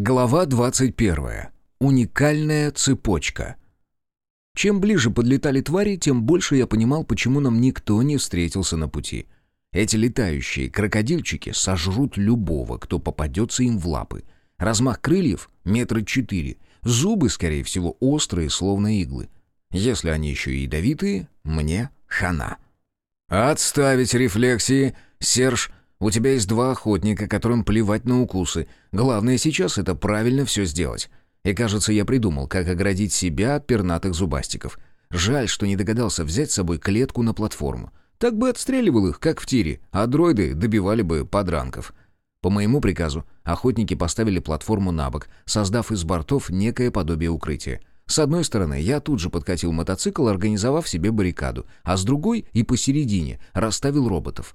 Глава 21. Уникальная цепочка. Чем ближе подлетали твари, тем больше я понимал, почему нам никто не встретился на пути. Эти летающие крокодильчики сожрут любого, кто попадется им в лапы. Размах крыльев — метра четыре. Зубы, скорее всего, острые, словно иглы. Если они еще и ядовитые, мне хана. «Отставить рефлексии, Серж!» У тебя есть два охотника, которым плевать на укусы. Главное сейчас — это правильно все сделать. И кажется, я придумал, как оградить себя от пернатых зубастиков. Жаль, что не догадался взять с собой клетку на платформу. Так бы отстреливал их, как в тире, а дроиды добивали бы подранков. По моему приказу, охотники поставили платформу на бок, создав из бортов некое подобие укрытия. С одной стороны, я тут же подкатил мотоцикл, организовав себе баррикаду, а с другой и посередине расставил роботов.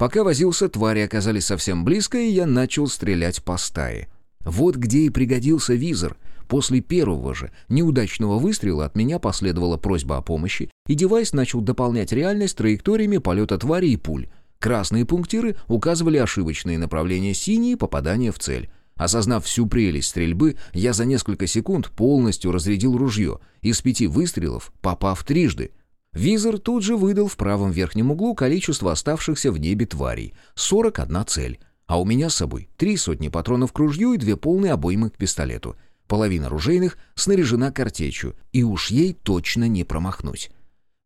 Пока возился, твари оказались совсем близко, и я начал стрелять по стае. Вот где и пригодился визор. После первого же неудачного выстрела от меня последовала просьба о помощи, и девайс начал дополнять реальность траекториями полета твари и пуль. Красные пунктиры указывали ошибочные направления, синие — попадание в цель. Осознав всю прелесть стрельбы, я за несколько секунд полностью разрядил ружье, из пяти выстрелов попав трижды — Визор тут же выдал в правом верхнем углу количество оставшихся в небе тварей — 41 цель. А у меня с собой три сотни патронов к ружью и две полные обоймы к пистолету. Половина ружейных снаряжена картечью, и уж ей точно не промахнуть.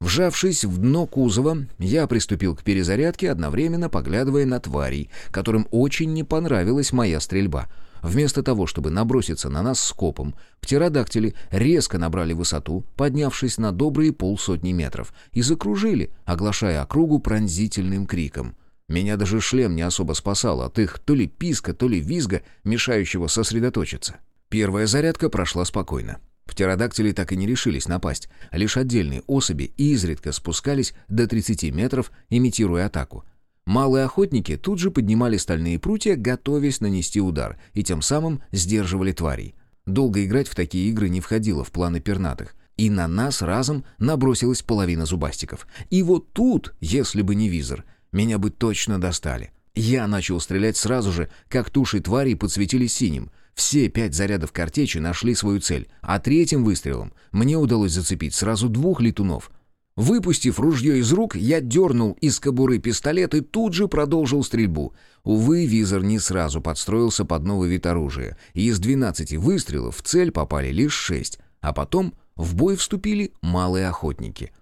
Вжавшись в дно кузова, я приступил к перезарядке, одновременно поглядывая на тварей, которым очень не понравилась моя стрельба — Вместо того, чтобы наброситься на нас скопом, птеродактили резко набрали высоту, поднявшись на добрые полсотни метров, и закружили, оглашая округу пронзительным криком. Меня даже шлем не особо спасал от их то ли писка, то ли визга, мешающего сосредоточиться. Первая зарядка прошла спокойно. Птеродактили так и не решились напасть, лишь отдельные особи изредка спускались до 30 метров, имитируя атаку. Малые охотники тут же поднимали стальные прутья, готовясь нанести удар, и тем самым сдерживали тварей. Долго играть в такие игры не входило в планы пернатых. И на нас разом набросилась половина зубастиков. И вот тут, если бы не визор, меня бы точно достали. Я начал стрелять сразу же, как туши тварей подсветились синим. Все пять зарядов картечи нашли свою цель, а третьим выстрелом мне удалось зацепить сразу двух летунов — Выпустив ружье из рук, я дернул из кобуры пистолет и тут же продолжил стрельбу. Увы, визор не сразу подстроился под новый вид оружия, и из 12 выстрелов в цель попали лишь 6, а потом в бой вступили малые охотники.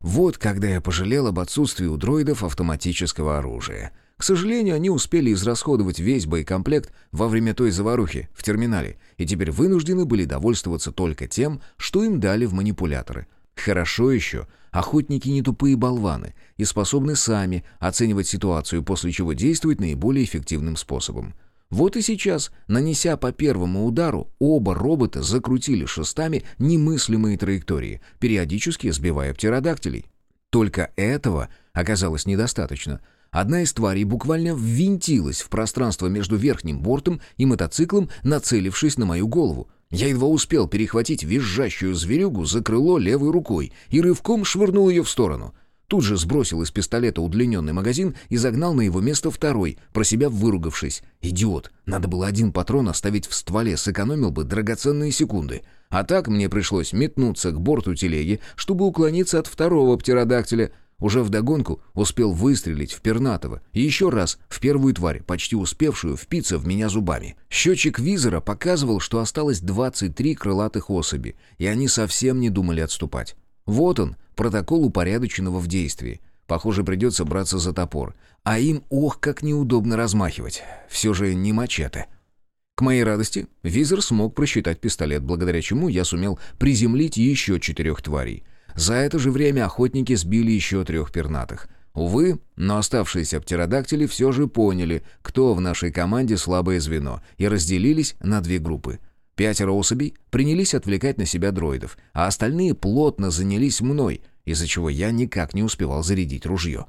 Вот когда я пожалел об отсутствии у дроидов автоматического оружия. К сожалению, они успели израсходовать весь боекомплект во время той заварухи в терминале, и теперь вынуждены были довольствоваться только тем, что им дали в манипуляторы. Хорошо еще, охотники не тупые болваны и способны сами оценивать ситуацию, после чего действовать наиболее эффективным способом. Вот и сейчас, нанеся по первому удару, оба робота закрутили шестами немыслимые траектории, периодически сбивая птеродактилей. Только этого оказалось недостаточно. Одна из тварей буквально ввинтилась в пространство между верхним бортом и мотоциклом, нацелившись на мою голову. Я едва успел перехватить визжащую зверюгу за крыло левой рукой и рывком швырнул ее в сторону. Тут же сбросил из пистолета удлиненный магазин и загнал на его место второй, про себя выругавшись. «Идиот! Надо было один патрон оставить в стволе, сэкономил бы драгоценные секунды. А так мне пришлось метнуться к борту телеги, чтобы уклониться от второго птеродактиля — уже вдогонку успел выстрелить в пернатого и еще раз в первую тварь, почти успевшую впиться в меня зубами. Счетчик визора показывал, что осталось 23 крылатых особи, и они совсем не думали отступать. Вот он, протокол упорядоченного в действии. Похоже, придется браться за топор. А им, ох, как неудобно размахивать. Все же не мачете. К моей радости, визор смог просчитать пистолет, благодаря чему я сумел приземлить еще четырех тварей — за это же время охотники сбили еще трех пернатых. Увы, но оставшиеся птеродактили все же поняли, кто в нашей команде слабое звено, и разделились на две группы. Пятеро особей принялись отвлекать на себя дроидов, а остальные плотно занялись мной, из-за чего я никак не успевал зарядить ружье.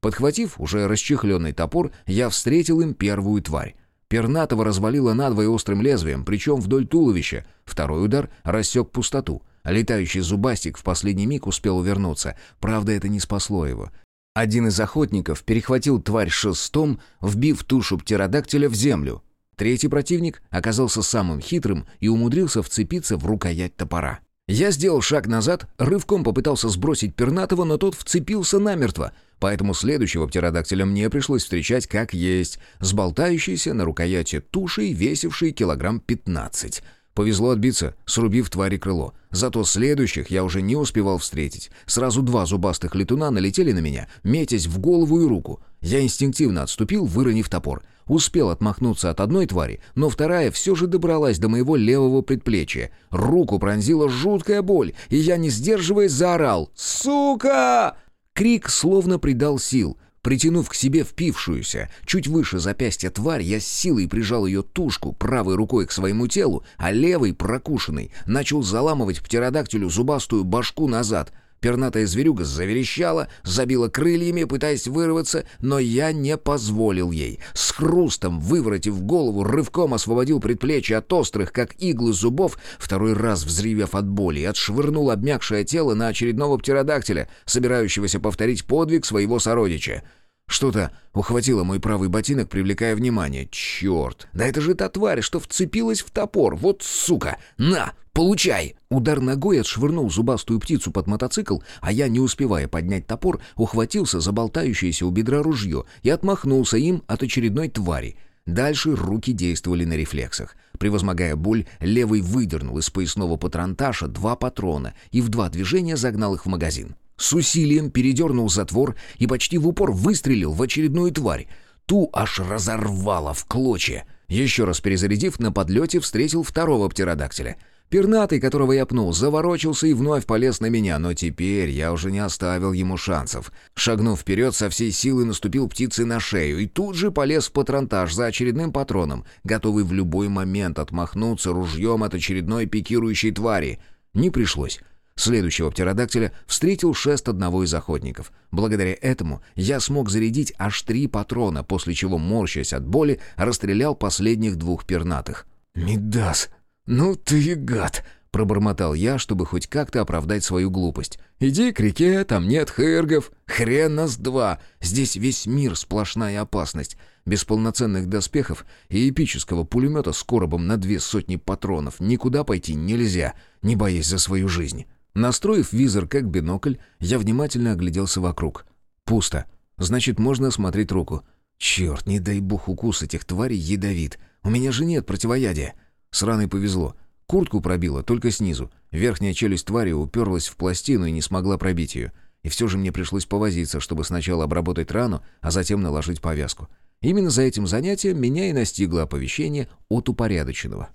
Подхватив уже расчехленный топор, я встретил им первую тварь. Пернатого развалило надвое острым лезвием, причем вдоль туловища. Второй удар рассек пустоту — Летающий зубастик в последний миг успел увернуться. Правда, это не спасло его. Один из охотников перехватил тварь шестом, вбив тушу птеродактиля в землю. Третий противник оказался самым хитрым и умудрился вцепиться в рукоять топора. Я сделал шаг назад, рывком попытался сбросить пернатого, но тот вцепился намертво, поэтому следующего птеродактиля мне пришлось встречать как есть, с болтающейся на рукояти тушей, весившей килограмм 15. Повезло отбиться, срубив твари крыло. Зато следующих я уже не успевал встретить. Сразу два зубастых летуна налетели на меня, метясь в голову и руку. Я инстинктивно отступил, выронив топор. Успел отмахнуться от одной твари, но вторая все же добралась до моего левого предплечья. Руку пронзила жуткая боль, и я, не сдерживаясь, заорал «Сука!». Крик словно придал сил. Притянув к себе впившуюся, чуть выше запястья тварь, я с силой прижал ее тушку правой рукой к своему телу, а левой, прокушенной, начал заламывать птеродактилю зубастую башку назад. Пернатая зверюга заверещала, забила крыльями, пытаясь вырваться, но я не позволил ей. С хрустом, выворотив голову, рывком освободил предплечье от острых, как иглы зубов, второй раз взревев от боли, и отшвырнул обмякшее тело на очередного птеродактиля, собирающегося повторить подвиг своего сородича. Что-то ухватило мой правый ботинок, привлекая внимание. Черт! Да это же та тварь, что вцепилась в топор! Вот сука! На! Получай!» Удар ногой отшвырнул зубастую птицу под мотоцикл, а я, не успевая поднять топор, ухватился за болтающееся у бедра ружье и отмахнулся им от очередной твари. Дальше руки действовали на рефлексах. Превозмогая боль, левый выдернул из поясного патронташа два патрона и в два движения загнал их в магазин. С усилием передернул затвор и почти в упор выстрелил в очередную тварь. Ту аж разорвало в клочья. Еще раз перезарядив, на подлете встретил второго птеродактиля — Пернатый, которого я пнул, заворочился и вновь полез на меня, но теперь я уже не оставил ему шансов. Шагнув вперед, со всей силы наступил птице на шею и тут же полез в патронтаж за очередным патроном, готовый в любой момент отмахнуться ружьем от очередной пикирующей твари. Не пришлось. Следующего птеродактиля встретил шест одного из охотников. Благодаря этому я смог зарядить аж три патрона, после чего, морщась от боли, расстрелял последних двух пернатых. «Мидас!» «Ну ты гад!» — пробормотал я, чтобы хоть как-то оправдать свою глупость. «Иди к реке, там нет хергов. Хрен нас два! Здесь весь мир сплошная опасность. Без полноценных доспехов и эпического пулемета с коробом на две сотни патронов никуда пойти нельзя, не боясь за свою жизнь». Настроив визор как бинокль, я внимательно огляделся вокруг. Пусто. Значит, можно осмотреть руку. Черт, не дай бог укус этих тварей ядовит. У меня же нет противоядия. С раной повезло. Куртку пробило, только снизу. Верхняя челюсть твари уперлась в пластину и не смогла пробить ее. И все же мне пришлось повозиться, чтобы сначала обработать рану, а затем наложить повязку. Именно за этим занятием меня и настигло оповещение от упорядоченного.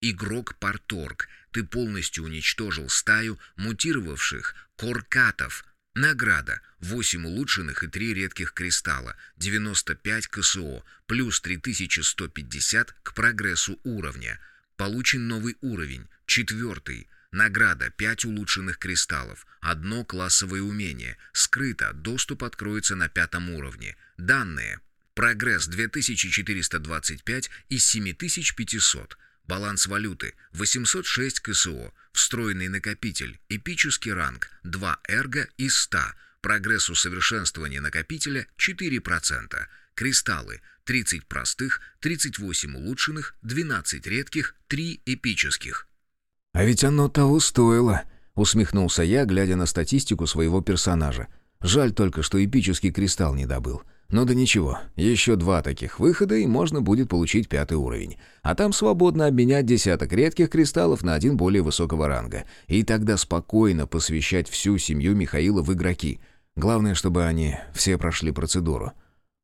«Игрок Парторг, ты полностью уничтожил стаю мутировавших коркатов. Награда. 8 улучшенных и 3 редких кристалла. 95 КСО. Плюс 3150 к прогрессу уровня. Получен новый уровень, четвертый. Награда 5 улучшенных кристаллов, одно классовое умение. Скрыто, доступ откроется на пятом уровне. Данные. Прогресс 2425 из 7500. Баланс валюты 806 КСО. Встроенный накопитель. Эпический ранг 2 эрго из 100. Прогресс усовершенствования накопителя 4%. Кристаллы 30 простых, 38 улучшенных, 12 редких, 3 эпических. «А ведь оно того стоило», — усмехнулся я, глядя на статистику своего персонажа. «Жаль только, что эпический кристалл не добыл. Но да ничего, еще два таких выхода, и можно будет получить пятый уровень. А там свободно обменять десяток редких кристаллов на один более высокого ранга. И тогда спокойно посвящать всю семью Михаила в игроки. Главное, чтобы они все прошли процедуру.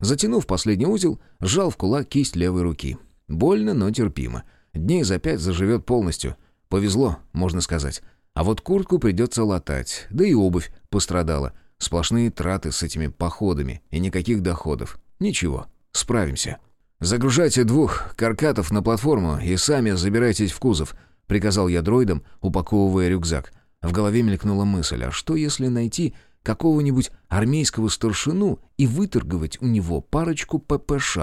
Затянув последний узел, сжал в кулак кисть левой руки. Больно, но терпимо. Дней за пять заживет полностью. Повезло, можно сказать. А вот куртку придется латать, да и обувь пострадала. Сплошные траты с этими походами и никаких доходов. Ничего, справимся. «Загружайте двух каркатов на платформу и сами забирайтесь в кузов», — приказал я дроидам, упаковывая рюкзак. В голове мелькнула мысль, а что если найти какого-нибудь армейского старшину и выторговать у него парочку ППШ.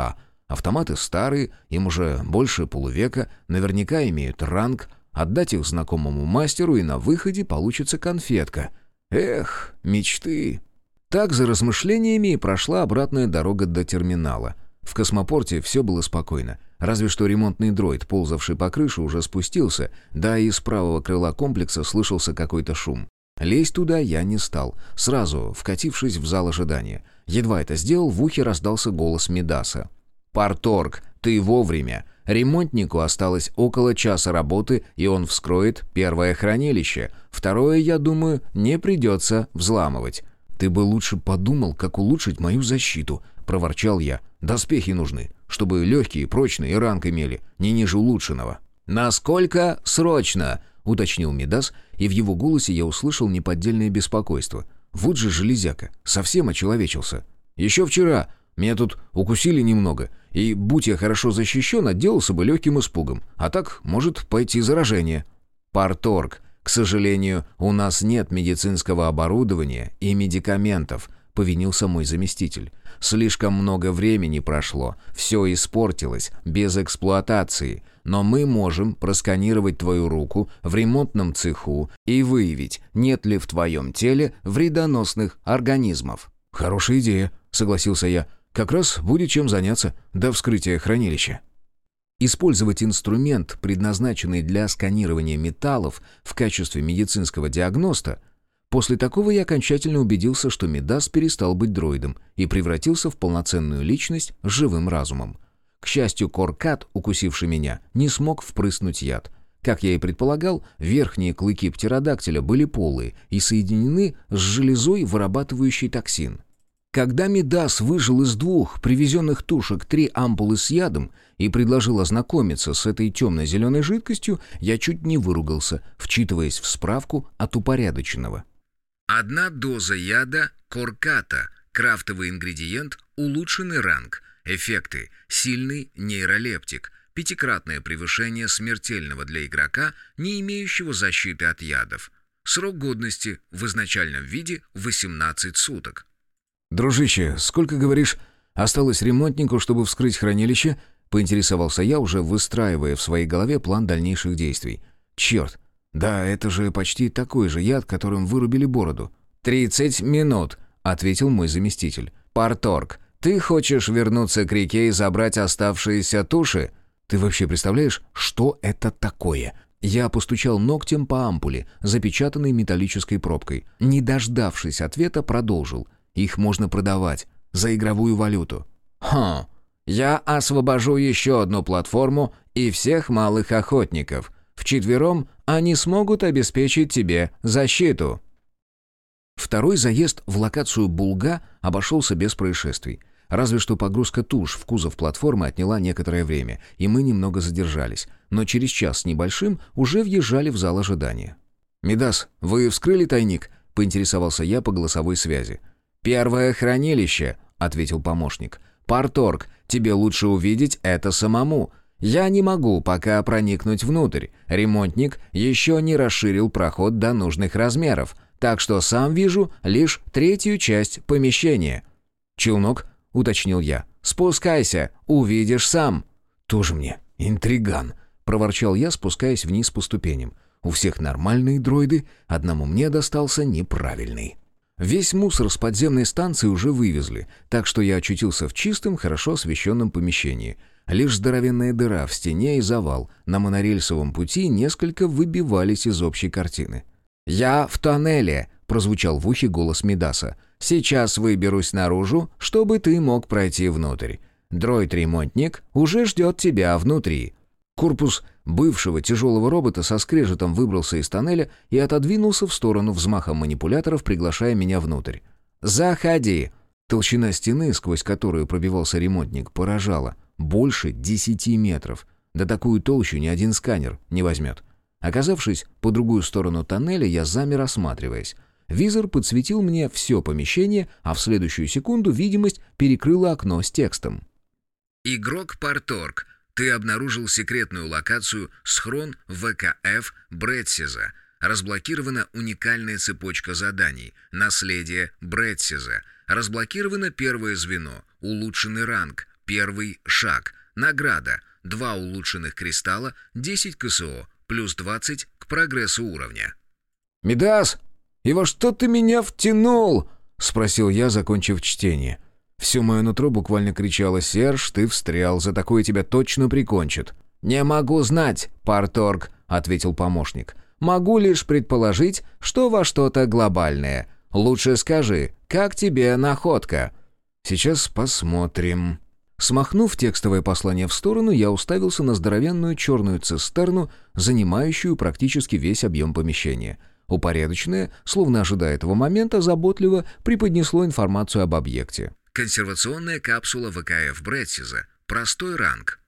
Автоматы старые, им уже больше полувека, наверняка имеют ранг, отдать их знакомому мастеру и на выходе получится конфетка. Эх, мечты. Так за размышлениями и прошла обратная дорога до терминала. В космопорте все было спокойно. Разве что ремонтный дроид, ползавший по крыше, уже спустился, да и из правого крыла комплекса слышался какой-то шум. Лезть туда я не стал, сразу вкатившись в зал ожидания. Едва это сделал, в ухе раздался голос Медаса. «Парторг, ты вовремя. Ремонтнику осталось около часа работы, и он вскроет первое хранилище. Второе, я думаю, не придется взламывать». «Ты бы лучше подумал, как улучшить мою защиту», — проворчал я. «Доспехи нужны, чтобы легкие, прочные и ранг имели, не ниже улучшенного». «Насколько срочно?» — уточнил Медас, и в его голосе я услышал неподдельное беспокойство. «Вот же железяка, совсем очеловечился. Еще вчера меня тут укусили немного, и, будь я хорошо защищен, отделался бы легким испугом. А так может пойти заражение». «Парторг, к сожалению, у нас нет медицинского оборудования и медикаментов», — повинился мой заместитель. «Слишком много времени прошло, все испортилось, без эксплуатации. Но мы можем просканировать твою руку в ремонтном цеху и выявить, нет ли в твоем теле вредоносных организмов». «Хорошая идея», — согласился я. «Как раз будет чем заняться до вскрытия хранилища». Использовать инструмент, предназначенный для сканирования металлов в качестве медицинского диагноста, после такого я окончательно убедился, что Медас перестал быть дроидом и превратился в полноценную личность с живым разумом. К счастью, Коркат, укусивший меня, не смог впрыснуть яд. Как я и предполагал, верхние клыки птеродактиля были полые и соединены с железой, вырабатывающей токсин. Когда Мидас выжил из двух привезенных тушек три ампулы с ядом и предложил ознакомиться с этой темно-зеленой жидкостью, я чуть не выругался, вчитываясь в справку от упорядоченного. Одна доза яда корката, крафтовый ингредиент, улучшенный ранг, эффекты, сильный нейролептик, пятикратное превышение смертельного для игрока, не имеющего защиты от ядов. Срок годности в изначальном виде 18 суток. «Дружище, сколько, говоришь, осталось ремонтнику, чтобы вскрыть хранилище?» — поинтересовался я, уже выстраивая в своей голове план дальнейших действий. «Черт! Да, это же почти такой же яд, которым вырубили бороду». «Тридцать минут», — ответил мой заместитель. «Парторг, ты хочешь вернуться к реке и забрать оставшиеся туши?» «Ты вообще представляешь, что это такое?» Я постучал ногтем по ампуле, запечатанной металлической пробкой. Не дождавшись ответа, продолжил — их можно продавать за игровую валюту. Хм, я освобожу еще одну платформу и всех малых охотников. Вчетвером они смогут обеспечить тебе защиту. Второй заезд в локацию Булга обошелся без происшествий. Разве что погрузка туш в кузов платформы отняла некоторое время, и мы немного задержались, но через час с небольшим уже въезжали в зал ожидания. «Мидас, вы вскрыли тайник?» — поинтересовался я по голосовой связи. «Первое хранилище», — ответил помощник. «Парторг, тебе лучше увидеть это самому. Я не могу пока проникнуть внутрь. Ремонтник еще не расширил проход до нужных размеров, так что сам вижу лишь третью часть помещения». «Челнок?» — уточнил я. «Спускайся, увидишь сам». «Тоже мне интриган», — проворчал я, спускаясь вниз по ступеням. «У всех нормальные дроиды, одному мне достался неправильный». Весь мусор с подземной станции уже вывезли, так что я очутился в чистом, хорошо освещенном помещении. Лишь здоровенная дыра в стене и завал на монорельсовом пути несколько выбивались из общей картины. «Я в тоннеле», — прозвучал в ухе голос Медаса. «Сейчас выберусь наружу, чтобы ты мог пройти внутрь. Дроид-ремонтник уже ждет тебя внутри». Корпус бывшего тяжелого робота со скрежетом выбрался из тоннеля и отодвинулся в сторону взмахом манипуляторов, приглашая меня внутрь. «Заходи!» Толщина стены, сквозь которую пробивался ремонтник, поражала. Больше десяти метров. Да такую толщу ни один сканер не возьмет. Оказавшись по другую сторону тоннеля, я замер, осматриваясь. Визор подсветил мне все помещение, а в следующую секунду видимость перекрыла окно с текстом. «Игрок Парторг ты обнаружил секретную локацию «Схрон ВКФ Брэдсиза». Разблокирована уникальная цепочка заданий «Наследие Брэдсиза». Разблокировано первое звено «Улучшенный ранг», «Первый шаг», «Награда», два улучшенных кристалла, 10 КСО, плюс 20 к прогрессу уровня. «Медас, и во что ты меня втянул?» — спросил я, закончив чтение. Все мое нутро буквально кричало «Серж, ты встрял, за такое тебя точно прикончат». «Не могу знать, Парторг», — ответил помощник. «Могу лишь предположить, что во что-то глобальное. Лучше скажи, как тебе находка?» «Сейчас посмотрим». Смахнув текстовое послание в сторону, я уставился на здоровенную черную цистерну, занимающую практически весь объем помещения. Упорядоченное, словно ожидая этого момента, заботливо преподнесло информацию об объекте. Консервационная капсула ВКФ Брэдсиза. Простой ранг.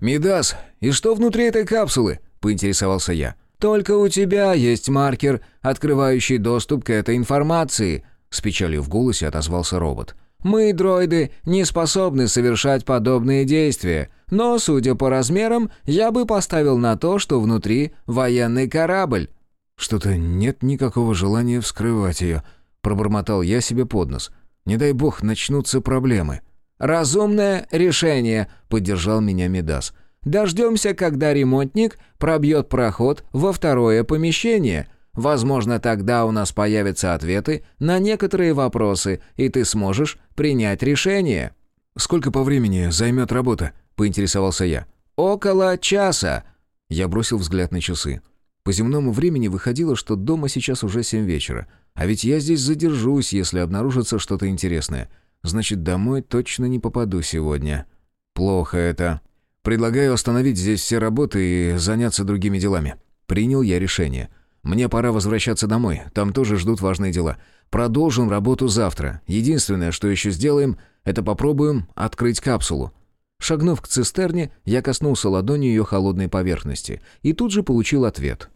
«Мидас, и что внутри этой капсулы?» — поинтересовался я. «Только у тебя есть маркер, открывающий доступ к этой информации», — с печалью в голосе отозвался робот. Мы, дроиды, не способны совершать подобные действия, но, судя по размерам, я бы поставил на то, что внутри военный корабль». «Что-то нет никакого желания вскрывать ее», — пробормотал я себе под нос. «Не дай бог начнутся проблемы». «Разумное решение», — поддержал меня Медас. «Дождемся, когда ремонтник пробьет проход во второе помещение. Возможно, тогда у нас появятся ответы на некоторые вопросы, и ты сможешь принять решение». «Сколько по времени займет работа?» — поинтересовался я. «Около часа». Я бросил взгляд на часы. По земному времени выходило, что дома сейчас уже семь вечера. А ведь я здесь задержусь, если обнаружится что-то интересное. Значит, домой точно не попаду сегодня. Плохо это. Предлагаю остановить здесь все работы и заняться другими делами. Принял я решение. — мне пора возвращаться домой, там тоже ждут важные дела. Продолжим работу завтра. Единственное, что еще сделаем, это попробуем открыть капсулу». Шагнув к цистерне, я коснулся ладонью ее холодной поверхности и тут же получил ответ.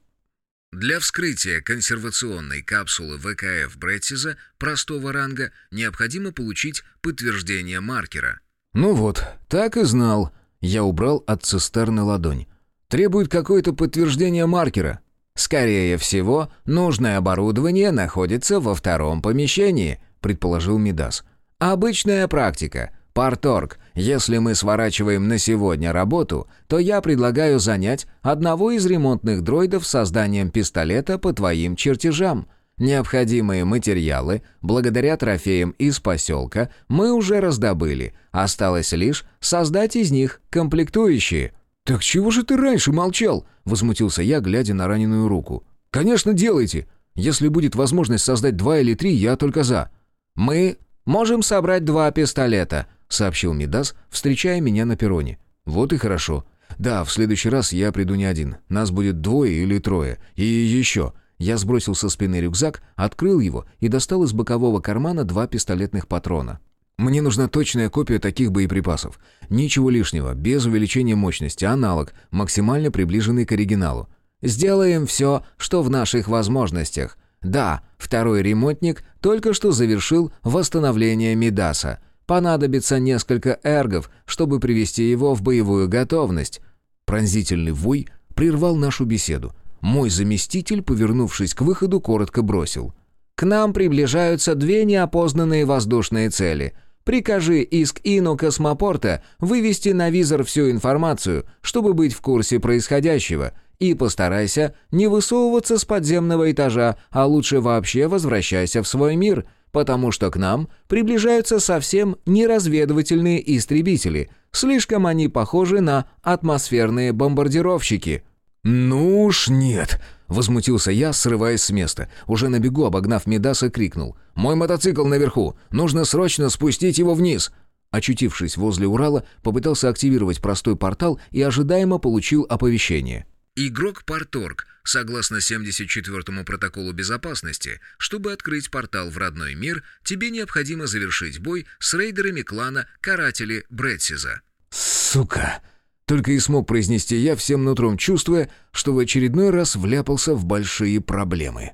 Для вскрытия консервационной капсулы ВКФ Бреттиза простого ранга необходимо получить подтверждение маркера. «Ну вот, так и знал». Я убрал от цистерны ладонь. «Требует какое-то подтверждение маркера. «Скорее всего, нужное оборудование находится во втором помещении», — предположил Мидас. «Обычная практика. Парторг, если мы сворачиваем на сегодня работу, то я предлагаю занять одного из ремонтных дроидов созданием пистолета по твоим чертежам. Необходимые материалы, благодаря трофеям из поселка, мы уже раздобыли. Осталось лишь создать из них комплектующие». «Так чего же ты раньше молчал?» — возмутился я, глядя на раненую руку. «Конечно, делайте. Если будет возможность создать два или три, я только за». «Мы можем собрать два пистолета», — сообщил Мидас, встречая меня на перроне. «Вот и хорошо. Да, в следующий раз я приду не один. Нас будет двое или трое. И еще...» Я сбросил со спины рюкзак, открыл его и достал из бокового кармана два пистолетных патрона. Мне нужна точная копия таких боеприпасов. Ничего лишнего, без увеличения мощности, аналог, максимально приближенный к оригиналу. Сделаем все, что в наших возможностях. Да, второй ремонтник только что завершил восстановление Мидаса. Понадобится несколько эргов, чтобы привести его в боевую готовность. Пронзительный вой прервал нашу беседу. Мой заместитель, повернувшись к выходу, коротко бросил. «К нам приближаются две неопознанные воздушные цели — Прикажи иск Ину космопорта вывести на визор всю информацию, чтобы быть в курсе происходящего, и постарайся не высовываться с подземного этажа, а лучше вообще возвращайся в свой мир, потому что к нам приближаются совсем неразведывательные истребители. Слишком они похожи на атмосферные бомбардировщики». «Ну уж нет!» — возмутился я, срываясь с места. Уже на бегу, обогнав Медаса, крикнул. «Мой мотоцикл наверху! Нужно срочно спустить его вниз!» Очутившись возле Урала, попытался активировать простой портал и ожидаемо получил оповещение. «Игрок Парторг, согласно 74-му протоколу безопасности, чтобы открыть портал в родной мир, тебе необходимо завершить бой с рейдерами клана Каратели Брэдсиза». «Сука!» Только и смог произнести я всем нутром, чувствуя, что в очередной раз вляпался в большие проблемы.